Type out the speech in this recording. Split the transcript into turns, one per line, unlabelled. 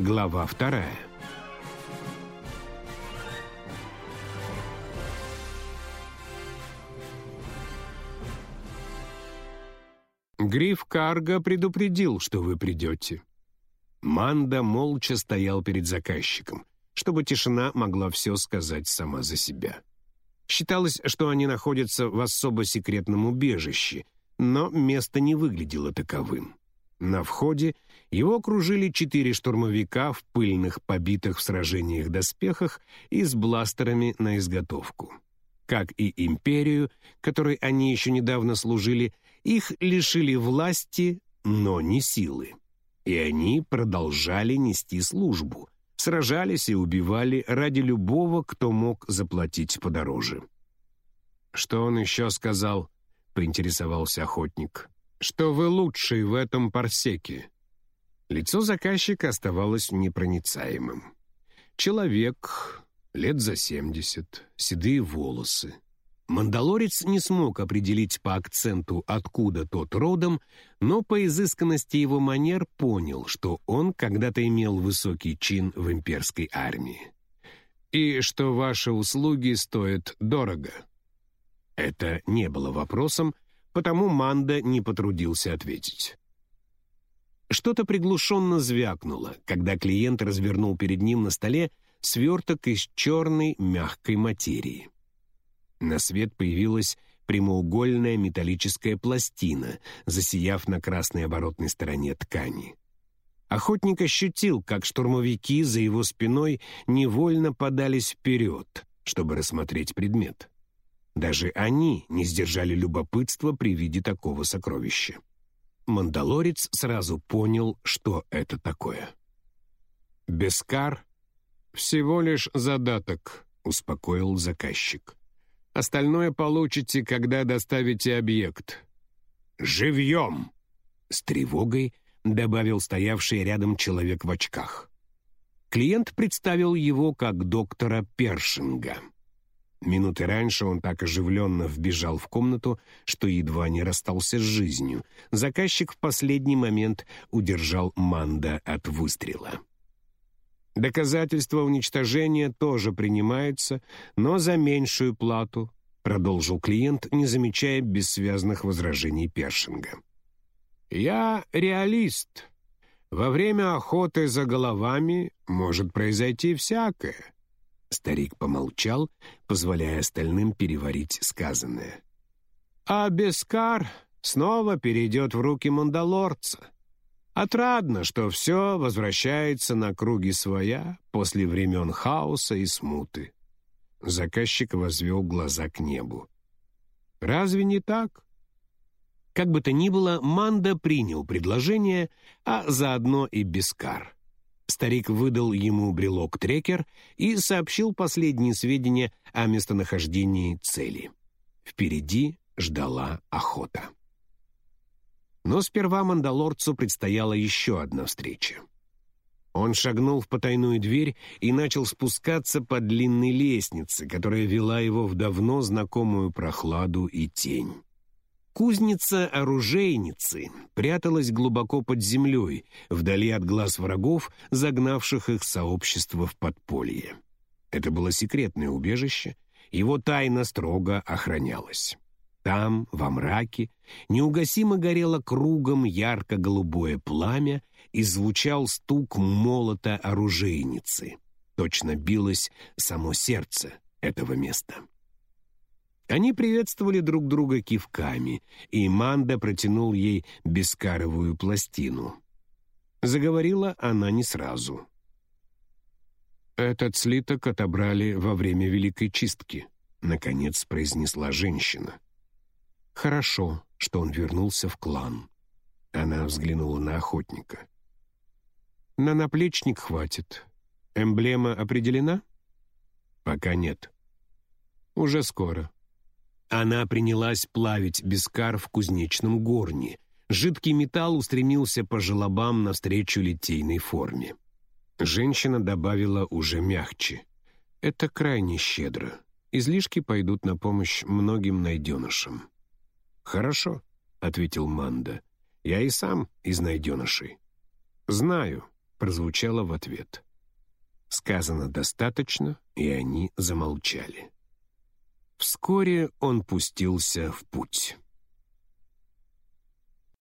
Глава вторая. Гриф Карга предупредил, что вы придете. Манда молча стоял перед заказчиком, чтобы тишина могла все сказать сама за себя. Считалось, что они находятся в особо секретном убежище, но место не выглядело таковым. На входе его окружили четыре штурмовика в пыльных, побитых в сражениях доспехах и с бластерами на изготовку. Как и империю, которой они еще недавно служили, их лишили власти, но не силы. И они продолжали нести службу, сражались и убивали ради любого, кто мог заплатить подороже. «Что он еще сказал?» — поинтересовался охотник. «Что вы лучший в этом парсеке?» Лицо заказчика оставалось непроницаемым. Человек, лет за семьдесят, седые волосы. Мандалорец не смог определить по акценту, откуда тот родом, но по изысканности его манер понял, что он когда-то имел высокий чин в имперской армии. «И что ваши услуги стоят дорого». Это не было вопросом, потому Манда не потрудился ответить. Что-то приглушенно звякнуло, когда клиент развернул перед ним на столе сверток из черной мягкой материи. На свет появилась прямоугольная металлическая пластина, засияв на красной оборотной стороне ткани. Охотник ощутил, как штурмовики за его спиной невольно подались вперед, чтобы рассмотреть предмет. Даже они не сдержали любопытства при виде такого сокровища. Мандалорец сразу понял, что это такое. «Бескар — всего лишь задаток», — успокоил заказчик. «Остальное получите, когда доставите объект». «Живьем!» — с тревогой добавил стоявший рядом человек в очках. Клиент представил его как доктора Першинга. Минуты раньше он так оживленно вбежал в комнату, что едва не расстался с жизнью. Заказчик в последний момент удержал Манда от выстрела. «Доказательство уничтожения тоже принимается, но за меньшую плату», продолжил клиент, не замечая бессвязных возражений Першинга. «Я реалист. Во время охоты за головами может произойти всякое». Старик помолчал, позволяя остальным переварить сказанное. «А Бескар снова перейдет в руки мандалорца. Отрадно, что все возвращается на круги своя после времен хаоса и смуты». Заказчик возвел глаза к небу. «Разве не так?» Как бы то ни было, Манда принял предложение, а заодно и Бескар. Старик выдал ему брелок-трекер и сообщил последние сведения о местонахождении цели. Впереди ждала охота. Но сперва мандалорцу предстояла еще одна встреча. Он шагнул в потайную дверь и начал спускаться по длинной лестнице, которая вела его в давно знакомую прохладу и тень. Кузница оружейницы пряталась глубоко под землей, вдали от глаз врагов, загнавших их сообщество в подполье. Это было секретное убежище, его тайна строго охранялась. Там, во мраке, неугасимо горело кругом ярко-голубое пламя и звучал стук молота оружейницы. Точно билось само сердце этого места. Они приветствовали друг друга кивками, и Манда протянул ей бескаровую пластину. Заговорила она не сразу. «Этот слиток отобрали во время Великой Чистки», — наконец произнесла женщина. «Хорошо, что он вернулся в клан». Она взглянула на охотника. «На наплечник хватит. Эмблема определена?» «Пока нет». «Уже скоро», она принялась плавить бескар в кузнечном горне. Жидкий металл устремился по желобам навстречу литейной форме. Женщина добавила уже мягче. «Это крайне щедро. Излишки пойдут на помощь многим найденышам». «Хорошо», — ответил Манда. «Я и сам из найденышей». «Знаю. прозвучало в ответ. Сказано достаточно, и они замолчали. Вскоре он пустился в путь.